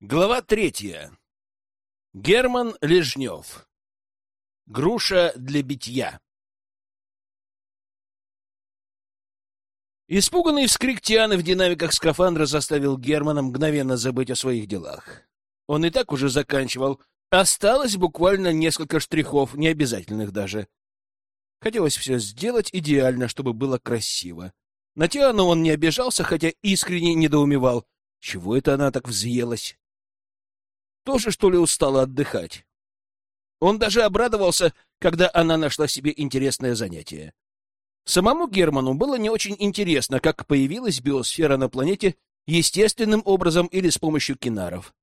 Глава третья. Герман Лежнев. Груша для битья. Испуганный вскрик Тианы в динамиках скафандра заставил Германа мгновенно забыть о своих делах. Он и так уже заканчивал. Осталось буквально несколько штрихов, необязательных даже. Хотелось все сделать идеально, чтобы было красиво. На Тиану он не обижался, хотя искренне недоумевал. Чего это она так взъелась? Тоже, что ли, устала отдыхать? Он даже обрадовался, когда она нашла себе интересное занятие. Самому Герману было не очень интересно, как появилась биосфера на планете естественным образом или с помощью кинаров.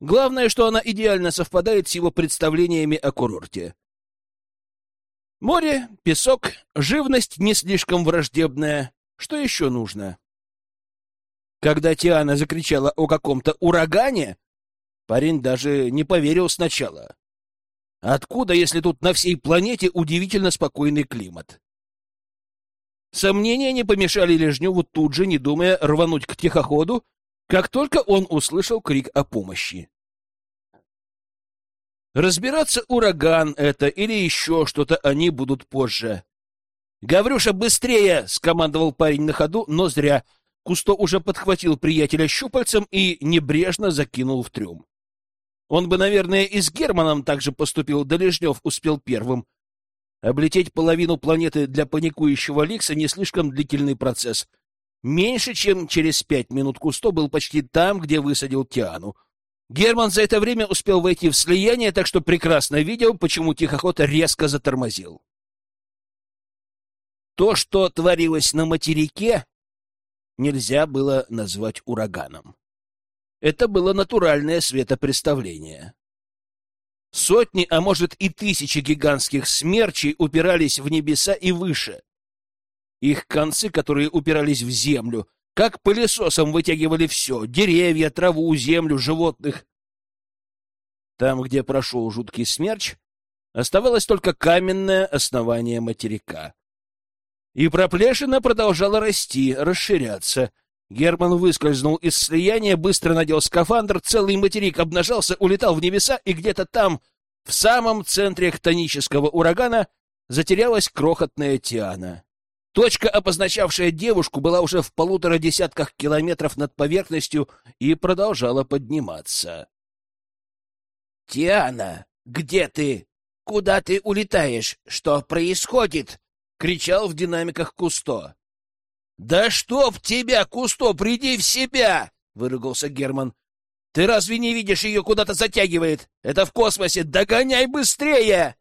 Главное, что она идеально совпадает с его представлениями о курорте. Море, песок, живность не слишком враждебная. Что еще нужно? Когда Тиана закричала о каком-то урагане, Парень даже не поверил сначала. Откуда, если тут на всей планете удивительно спокойный климат? Сомнения не помешали Лежневу тут же, не думая рвануть к тихоходу, как только он услышал крик о помощи. Разбираться, ураган это или еще что-то они будут позже. «Гаврюша, быстрее!» — скомандовал парень на ходу, но зря. Кусто уже подхватил приятеля щупальцем и небрежно закинул в трюм. Он бы, наверное, и с Германом так же поступил, да Лежнев успел первым. Облететь половину планеты для паникующего Ликса не слишком длительный процесс. Меньше чем через пять минут Кусто был почти там, где высадил Тиану. Герман за это время успел войти в слияние, так что прекрасно видел, почему тихоход резко затормозил. То, что творилось на материке, нельзя было назвать ураганом. Это было натуральное светопреставление. Сотни, а может и тысячи гигантских смерчей упирались в небеса и выше. Их концы, которые упирались в землю, как пылесосом вытягивали все — деревья, траву, землю, животных. Там, где прошел жуткий смерч, оставалось только каменное основание материка. И проплешина продолжала расти, расширяться — Герман выскользнул из слияния, быстро надел скафандр, целый материк обнажался, улетал в небеса, и где-то там, в самом центре хтонического урагана, затерялась крохотная Тиана. Точка, обозначавшая девушку, была уже в полутора десятках километров над поверхностью и продолжала подниматься. — Тиана, где ты? Куда ты улетаешь? Что происходит? — кричал в динамиках Кусто. «Да чтоб тебя, Кусто, приди в себя!» — выругался Герман. «Ты разве не видишь, ее куда-то затягивает? Это в космосе! Догоняй быстрее!»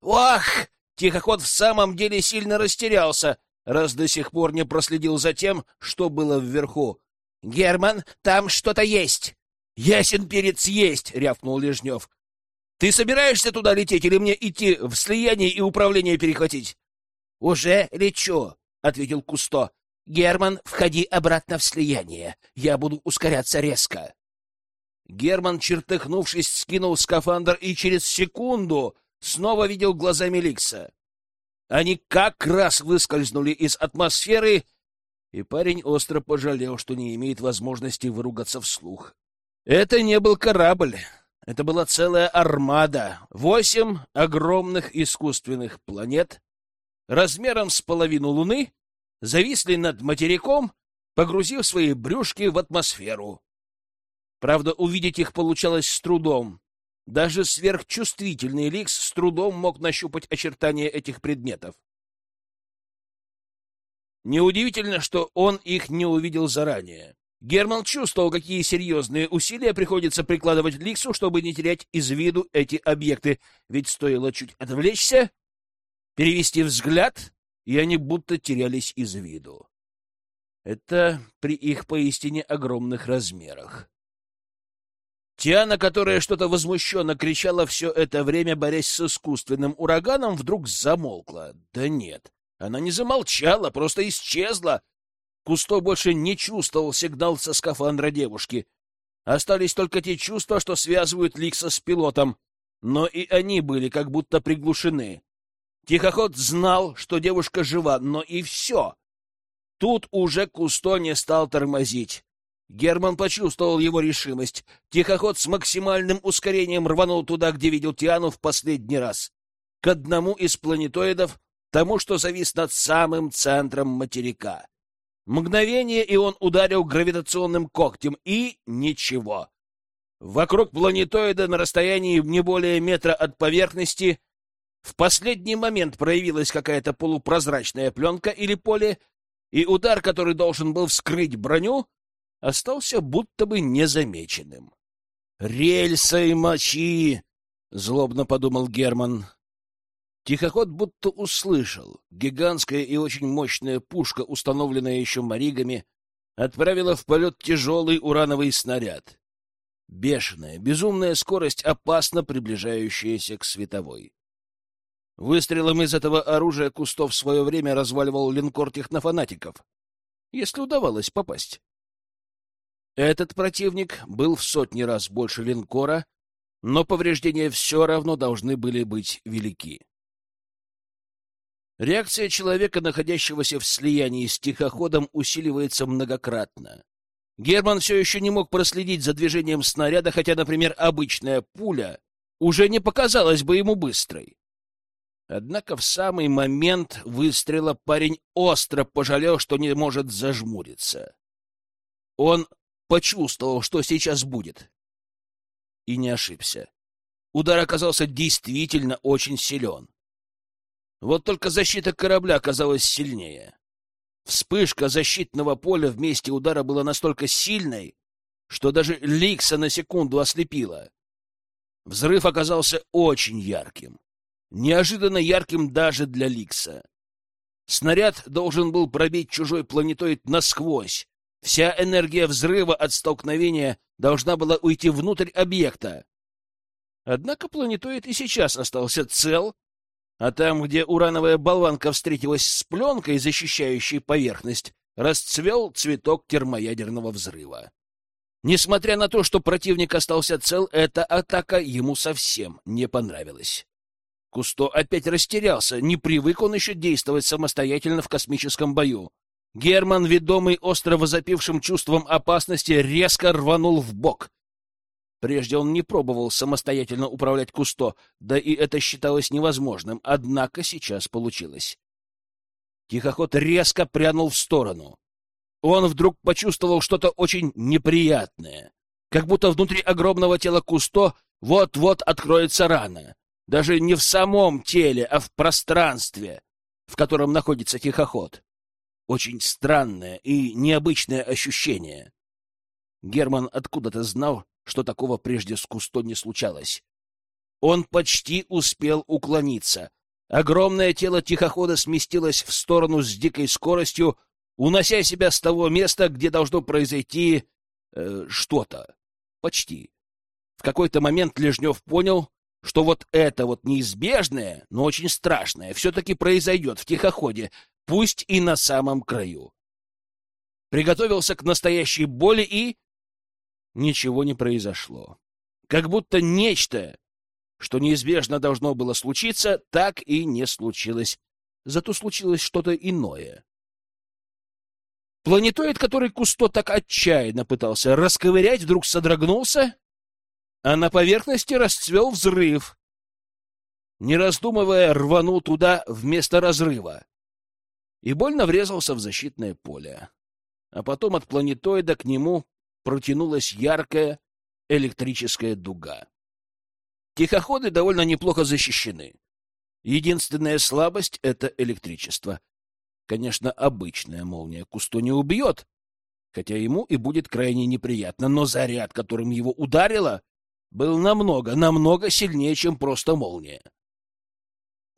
«Ох!» — тихоход в самом деле сильно растерялся, раз до сих пор не проследил за тем, что было вверху. «Герман, там что-то есть!» «Ясен перец есть!» — рявкнул Лежнев. «Ты собираешься туда лететь или мне идти в слияние и управление перехватить?» «Уже лечу», — ответил Кусто. Герман, входи обратно в слияние. Я буду ускоряться резко. Герман, чертыхнувшись, скинул скафандр и через секунду снова видел глазами Ликса. Они как раз выскользнули из атмосферы, и парень остро пожалел, что не имеет возможности выругаться вслух. Это не был корабль. Это была целая армада. Восемь огромных искусственных планет размером с половину Луны зависли над материком, погрузив свои брюшки в атмосферу. Правда, увидеть их получалось с трудом. Даже сверхчувствительный Ликс с трудом мог нащупать очертания этих предметов. Неудивительно, что он их не увидел заранее. Герман чувствовал, какие серьезные усилия приходится прикладывать Ликсу, чтобы не терять из виду эти объекты, ведь стоило чуть отвлечься, перевести взгляд, и они будто терялись из виду. Это при их поистине огромных размерах. Тиана, которая что-то возмущенно кричала все это время, борясь с искусственным ураганом, вдруг замолкла. Да нет, она не замолчала, просто исчезла. Кусто больше не чувствовал сигнал со скафандра девушки. Остались только те чувства, что связывают Ликса с пилотом, но и они были как будто приглушены. Тихоход знал, что девушка жива, но и все. Тут уже Кусто не стал тормозить. Герман почувствовал его решимость. Тихоход с максимальным ускорением рванул туда, где видел Тиану в последний раз. К одному из планетоидов, тому, что завис над самым центром материка. Мгновение, и он ударил гравитационным когтем, и ничего. Вокруг планетоида на расстоянии не более метра от поверхности в последний момент проявилась какая-то полупрозрачная пленка или поле, и удар, который должен был вскрыть броню, остался будто бы незамеченным. «Рельсы мочи!» — злобно подумал Герман. Тихоход будто услышал. Гигантская и очень мощная пушка, установленная еще моригами, отправила в полет тяжелый урановый снаряд. Бешеная, безумная скорость, опасно приближающаяся к световой. Выстрелом из этого оружия Кустов в свое время разваливал линкор технофанатиков, если удавалось попасть. Этот противник был в сотни раз больше линкора, но повреждения все равно должны были быть велики. Реакция человека, находящегося в слиянии с тихоходом, усиливается многократно. Герман все еще не мог проследить за движением снаряда, хотя, например, обычная пуля уже не показалась бы ему быстрой. Однако в самый момент выстрела парень остро пожалел, что не может зажмуриться. Он почувствовал, что сейчас будет. И не ошибся. Удар оказался действительно очень силен. Вот только защита корабля оказалась сильнее. Вспышка защитного поля в месте удара была настолько сильной, что даже Ликса на секунду ослепила. Взрыв оказался очень ярким неожиданно ярким даже для Ликса. Снаряд должен был пробить чужой планетоид насквозь. Вся энергия взрыва от столкновения должна была уйти внутрь объекта. Однако планетоид и сейчас остался цел, а там, где урановая болванка встретилась с пленкой, защищающей поверхность, расцвел цветок термоядерного взрыва. Несмотря на то, что противник остался цел, эта атака ему совсем не понравилась. Кусто опять растерялся, не привык он еще действовать самостоятельно в космическом бою. Герман, ведомый остро возопившим чувством опасности, резко рванул в бок. Прежде он не пробовал самостоятельно управлять Кусто, да и это считалось невозможным, однако сейчас получилось. Тихоход резко прянул в сторону. Он вдруг почувствовал что-то очень неприятное, как будто внутри огромного тела Кусто вот-вот откроется рана даже не в самом теле, а в пространстве, в котором находится тихоход. Очень странное и необычное ощущение. Герман откуда-то знал, что такого прежде с Кусто не случалось. Он почти успел уклониться. Огромное тело тихохода сместилось в сторону с дикой скоростью, унося себя с того места, где должно произойти э, что-то. Почти. В какой-то момент Лежнев понял, что вот это вот неизбежное, но очень страшное, все-таки произойдет в тихоходе, пусть и на самом краю. Приготовился к настоящей боли и... Ничего не произошло. Как будто нечто, что неизбежно должно было случиться, так и не случилось. Зато случилось что-то иное. Планетоид, который Кусто так отчаянно пытался расковырять, вдруг содрогнулся а на поверхности расцвел взрыв. Не раздумывая, рванул туда вместо разрыва и больно врезался в защитное поле. А потом от планетоида к нему протянулась яркая электрическая дуга. Тихоходы довольно неплохо защищены. Единственная слабость — это электричество. Конечно, обычная молния Кусто не убьет, хотя ему и будет крайне неприятно, но заряд, которым его ударило, был намного, намного сильнее, чем просто молния.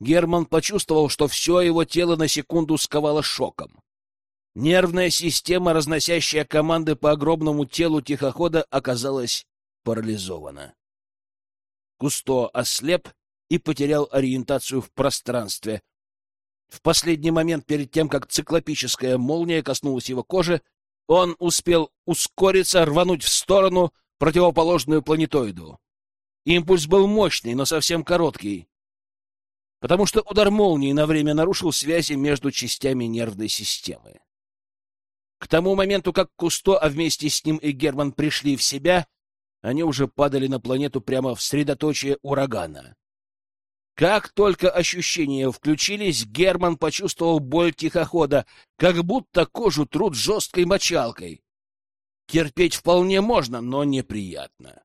Герман почувствовал, что все его тело на секунду сковало шоком. Нервная система, разносящая команды по огромному телу тихохода, оказалась парализована. Кусто ослеп и потерял ориентацию в пространстве. В последний момент перед тем, как циклопическая молния коснулась его кожи, он успел ускориться, рвануть в сторону, противоположную планетоиду. Импульс был мощный, но совсем короткий, потому что удар молнии на время нарушил связи между частями нервной системы. К тому моменту, как Кусто, а вместе с ним и Герман пришли в себя, они уже падали на планету прямо в средоточие урагана. Как только ощущения включились, Герман почувствовал боль тихохода, как будто кожу трут жесткой мочалкой. Терпеть вполне можно, но неприятно.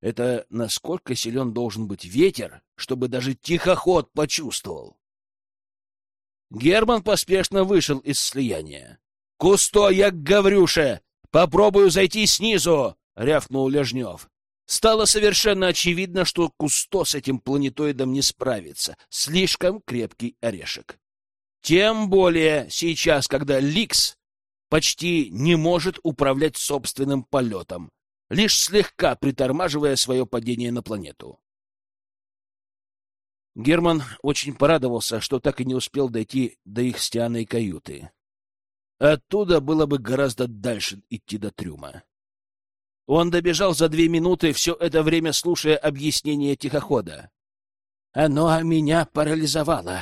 Это насколько силен должен быть ветер, чтобы даже тихоход почувствовал. Герман поспешно вышел из слияния. — Кусто, я к Гаврюше! Попробую зайти снизу! — рявкнул Лежнев. Стало совершенно очевидно, что Кусто с этим планетоидом не справится. Слишком крепкий орешек. Тем более сейчас, когда Ликс почти не может управлять собственным полетом, лишь слегка притормаживая свое падение на планету. Герман очень порадовался, что так и не успел дойти до их с Тианой каюты. Оттуда было бы гораздо дальше идти до трюма. Он добежал за две минуты, все это время слушая объяснение тихохода. «Оно меня парализовало.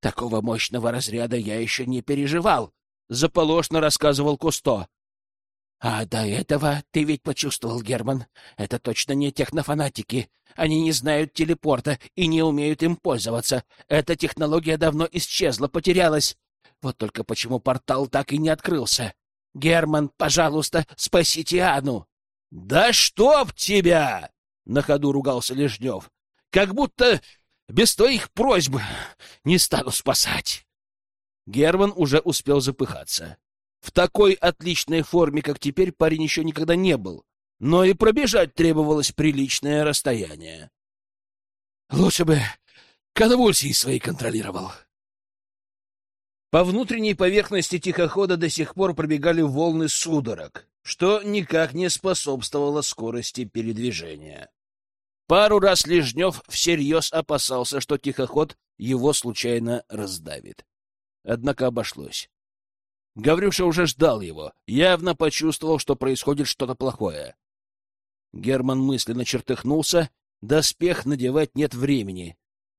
Такого мощного разряда я еще не переживал», — заполошно рассказывал Кусто. «А до этого ты ведь почувствовал, Герман. Это точно не технофанатики. Они не знают телепорта и не умеют им пользоваться. Эта технология давно исчезла, потерялась. Вот только почему портал так и не открылся? Герман, пожалуйста, спасите Ану!» «Да чтоб тебя!» — на ходу ругался Лежнев. «Как будто без твоих просьб не стану спасать!» Герман уже успел запыхаться. В такой отличной форме, как теперь, парень еще никогда не был, но и пробежать требовалось приличное расстояние. «Лучше бы конвульсии свои контролировал!» По внутренней поверхности тихохода до сих пор пробегали волны судорог что никак не способствовало скорости передвижения. Пару раз Лежнев всерьез опасался, что тихоход его случайно раздавит. Однако обошлось. Гаврюша уже ждал его, явно почувствовал, что происходит что-то плохое. Герман мысленно чертыхнулся, доспех надевать нет времени.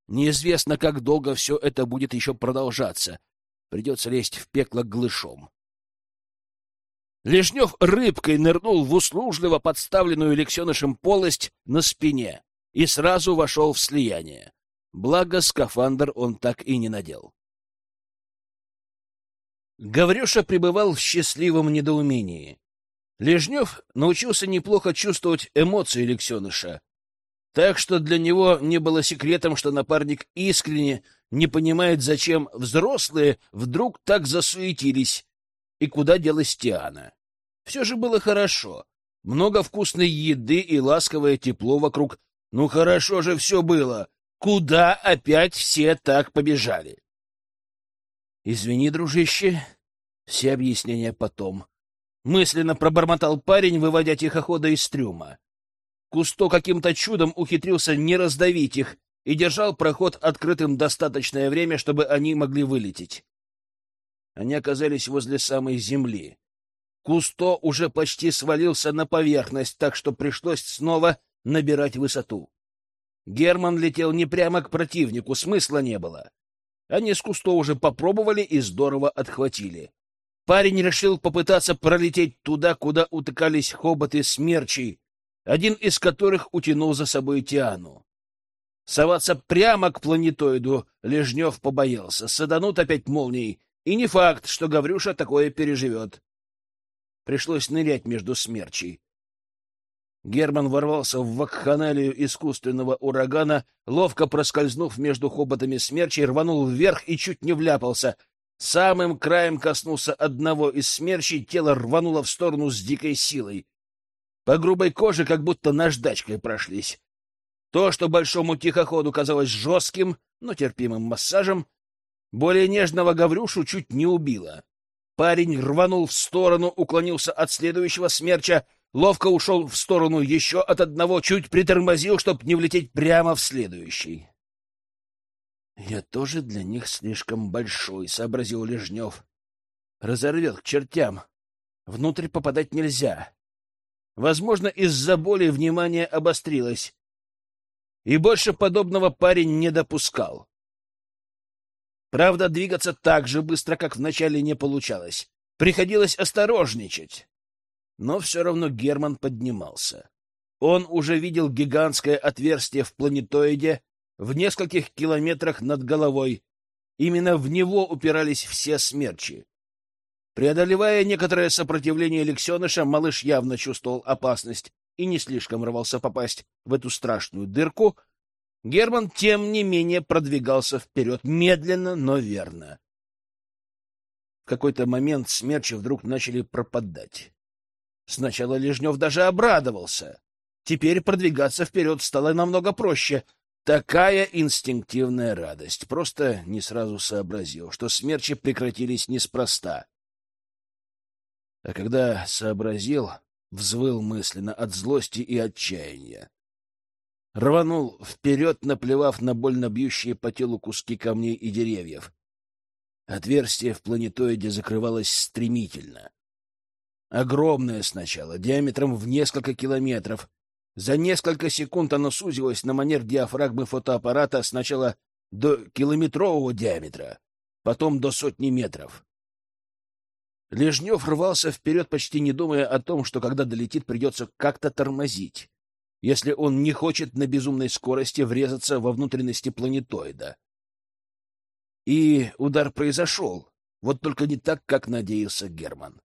Неизвестно, как долго все это будет еще продолжаться. Придется лезть в пекло глышом. Лежнев рыбкой нырнул в услужливо подставленную лексенышем полость на спине и сразу вошел в слияние. Благо, скафандр он так и не надел. Гаврюша пребывал в счастливом недоумении. Лежнев научился неплохо чувствовать эмоции лексеныша, так что для него не было секретом, что напарник искренне не понимает, зачем взрослые вдруг так засуетились и куда делась Тиана. Все же было хорошо. Много вкусной еды и ласковое тепло вокруг. Ну хорошо же все было. Куда опять все так побежали? Извини, дружище, все объяснения потом. Мысленно пробормотал парень, выводя тихохода из трюма. Кусто каким-то чудом ухитрился не раздавить их и держал проход открытым достаточное время, чтобы они могли вылететь. Они оказались возле самой земли. Кусто уже почти свалился на поверхность, так что пришлось снова набирать высоту. Герман летел не прямо к противнику, смысла не было. Они с Кусто уже попробовали и здорово отхватили. Парень решил попытаться пролететь туда, куда утыкались хоботы смерчей, один из которых утянул за собой Тиану. Соваться прямо к планетоиду Лежнев побоялся. Саданут опять молнией, и не факт, что Гаврюша такое переживет. Пришлось нырять между смерчей. Герман ворвался в вакханалию искусственного урагана, ловко проскользнув между хоботами смерчей, рванул вверх и чуть не вляпался. Самым краем коснулся одного из смерчей, тело рвануло в сторону с дикой силой. По грубой коже как будто наждачкой прошлись. То, что большому тихоходу казалось жестким, но терпимым массажем, более нежного Гаврюшу чуть не убило. Парень рванул в сторону, уклонился от следующего смерча, ловко ушел в сторону еще от одного, чуть притормозил, чтобы не влететь прямо в следующий. «Я тоже для них слишком большой», — сообразил Лежнев. «Разорвет к чертям. Внутрь попадать нельзя. Возможно, из-за боли внимание обострилось. И больше подобного парень не допускал. Правда, двигаться так же быстро, как вначале, не получалось. Приходилось осторожничать. Но все равно Герман поднимался. Он уже видел гигантское отверстие в планетоиде в нескольких километрах над головой. Именно в него упирались все смерчи. Преодолевая некоторое сопротивление Лексеныша, малыш явно чувствовал опасность и не слишком рвался попасть в эту страшную дырку. Герман, тем не менее, продвигался вперед, медленно, но верно. В какой-то момент смерчи вдруг начали пропадать. Сначала Лежнев даже обрадовался. Теперь продвигаться вперед стало намного проще. Такая инстинктивная радость. Просто не сразу сообразил, что смерчи прекратились неспроста. А когда сообразил, взвыл мысленно от злости и отчаяния. Рванул вперед, наплевав на больно бьющие по телу куски камней и деревьев. Отверстие в планетоиде закрывалось стремительно. Огромное сначала, диаметром в несколько километров. За несколько секунд оно сузилось на манер диафрагмы фотоаппарата сначала до километрового диаметра, потом до сотни метров. Лежнев рвался вперед, почти не думая о том, что когда долетит, придется как-то тормозить, если он не хочет на безумной скорости врезаться во внутренности планетоида. И удар произошел, вот только не так, как надеялся Герман.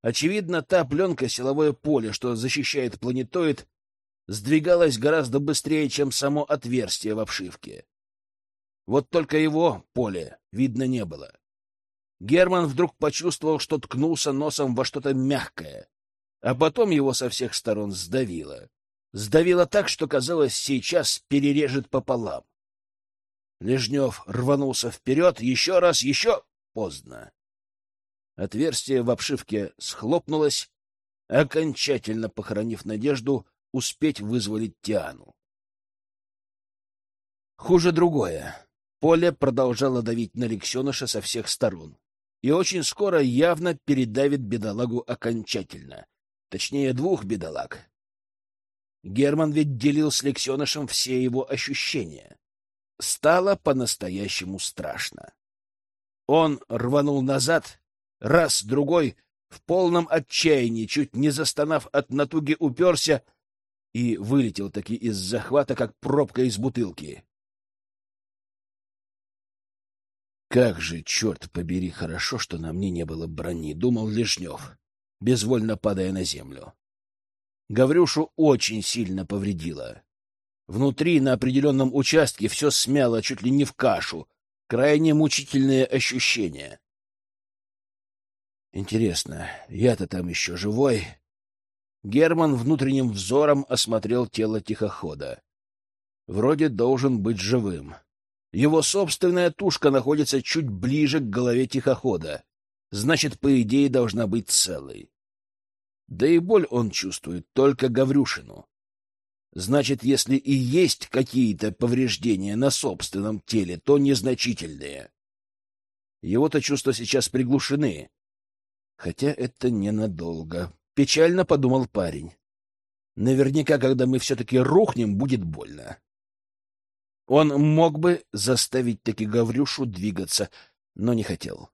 Очевидно, та пленка силовое поле, что защищает планетоид, сдвигалась гораздо быстрее, чем само отверстие в обшивке. Вот только его поле видно не было. Герман вдруг почувствовал, что ткнулся носом во что-то мягкое, а потом его со всех сторон сдавило. Сдавило так, что, казалось, сейчас перережет пополам. Лежнев рванулся вперед, еще раз, еще поздно. Отверстие в обшивке схлопнулось, окончательно похоронив надежду успеть вызволить Тиану. Хуже другое. Поле продолжало давить на Лексеныша со всех сторон и очень скоро явно передавит бедолагу окончательно. Точнее, двух бедолаг. Герман ведь делил с Лексенышем все его ощущения. Стало по-настоящему страшно. Он рванул назад, раз, другой, в полном отчаянии, чуть не застонав от натуги, уперся и вылетел таки из захвата, как пробка из бутылки. Как же, черт побери, хорошо, что на мне не было брони, — думал Лежнев, безвольно падая на землю. Гаврюшу очень сильно повредило. Внутри, на определенном участке, все смяло чуть ли не в кашу. Крайне мучительные ощущения. Интересно, я-то там еще живой? Герман внутренним взором осмотрел тело тихохода. Вроде должен быть живым. — его собственная тушка находится чуть ближе к голове тихохода. Значит, по идее, должна быть целой. Да и боль он чувствует только Гаврюшину. Значит, если и есть какие-то повреждения на собственном теле, то незначительные. Его-то чувства сейчас приглушены. Хотя это ненадолго. Печально подумал парень. Наверняка, когда мы все-таки рухнем, будет больно. Он мог бы заставить таки Гаврюшу двигаться, но не хотел.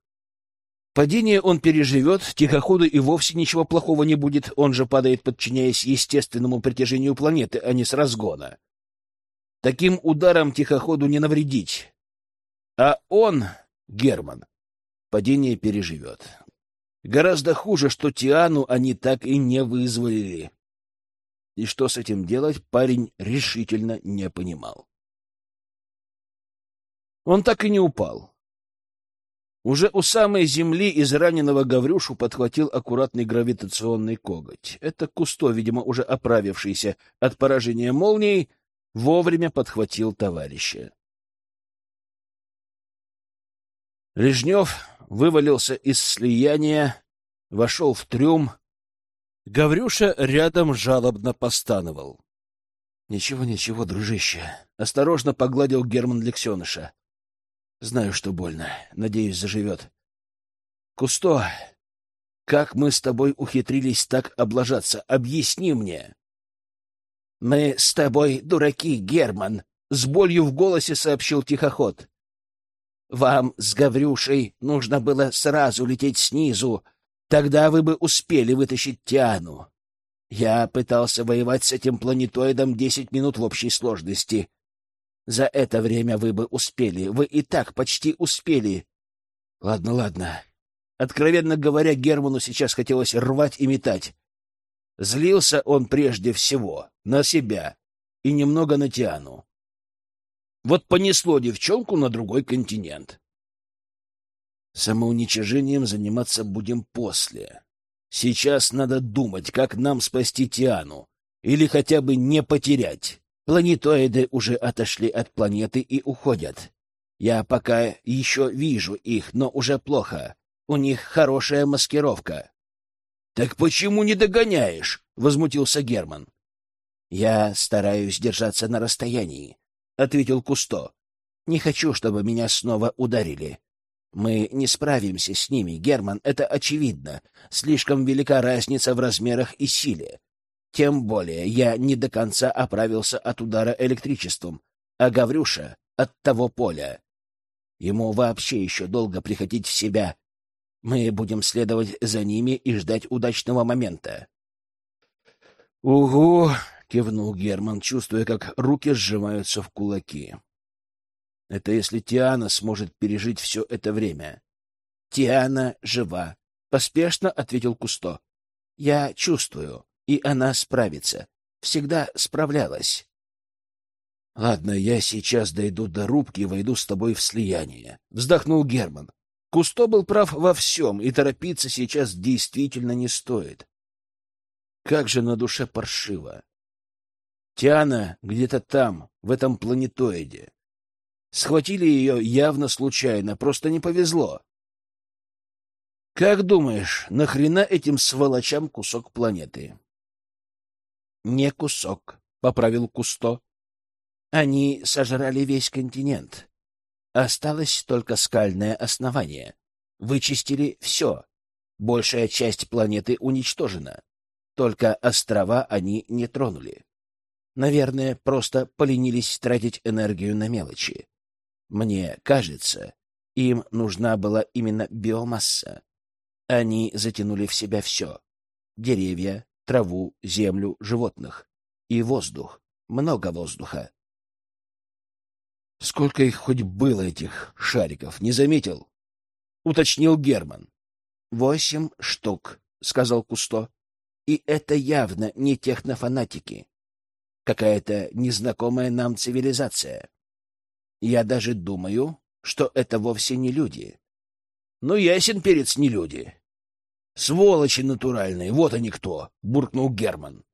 Падение он переживет, тихоходу и вовсе ничего плохого не будет, он же падает, подчиняясь естественному притяжению планеты, а не с разгона. Таким ударом тихоходу не навредить. А он, Герман, падение переживет. Гораздо хуже, что Тиану они так и не вызволили. И что с этим делать, парень решительно не понимал. Он так и не упал. Уже у самой земли из раненого Гаврюшу подхватил аккуратный гравитационный коготь. Это Кусто, видимо, уже оправившийся от поражения молнией, вовремя подхватил товарища. Лежнев вывалился из слияния, вошел в трюм. Гаврюша рядом жалобно постановал. — Ничего, ничего, дружище. Осторожно погладил Герман Лексеныша. Знаю, что больно. Надеюсь, заживет. Кусто, как мы с тобой ухитрились так облажаться? Объясни мне. Мы с тобой дураки, Герман, с болью в голосе сообщил тихоход. Вам с Гаврюшей нужно было сразу лететь снизу, тогда вы бы успели вытащить Тиану. Я пытался воевать с этим планетоидом десять минут в общей сложности. За это время вы бы успели, вы и так почти успели. Ладно, ладно. Откровенно говоря, Герману сейчас хотелось рвать и метать. Злился он прежде всего на себя и немного на Тиану. Вот понесло девчонку на другой континент. Самоуничижением заниматься будем после. Сейчас надо думать, как нам спасти Тиану, или хотя бы не потерять. Планетоиды уже отошли от планеты и уходят. Я пока еще вижу их, но уже плохо. У них хорошая маскировка. — Так почему не догоняешь? — возмутился Герман. — Я стараюсь держаться на расстоянии, — ответил Кусто. — Не хочу, чтобы меня снова ударили. Мы не справимся с ними, Герман, это очевидно. Слишком велика разница в размерах и силе. Тем более я не до конца оправился от удара электричеством, а Гаврюша — от того поля. Ему вообще еще долго приходить в себя. Мы будем следовать за ними и ждать удачного момента. — Угу! — кивнул Герман, чувствуя, как руки сжимаются в кулаки. — Это если Тиана сможет пережить все это время. — Тиана жива, — поспешно ответил Кусто. — Я чувствую и она справится. Всегда справлялась. — Ладно, я сейчас дойду до рубки и войду с тобой в слияние, — вздохнул Герман. Кусто был прав во всем, и торопиться сейчас действительно не стоит. Как же на душе паршиво. Тиана где-то там, в этом планетоиде. Схватили ее явно случайно, просто не повезло. Как думаешь, нахрена этим сволочам кусок планеты? Не кусок, — поправил Кусто. Они сожрали весь континент. Осталось только скальное основание. Вычистили все. Большая часть планеты уничтожена. Только острова они не тронули. Наверное, просто поленились тратить энергию на мелочи. Мне кажется, им нужна была именно биомасса. Они затянули в себя все. Деревья, траву, землю, животных. И воздух. Много воздуха. Сколько их хоть было, этих шариков, не заметил? Уточнил Герман. Восемь штук, сказал Кусто. И это явно не технофанатики. Какая-то незнакомая нам цивилизация. Я даже думаю, что это вовсе не люди. Ну, ясен перец не люди. Сволочи натуральные, вот они кто, буркнул Герман.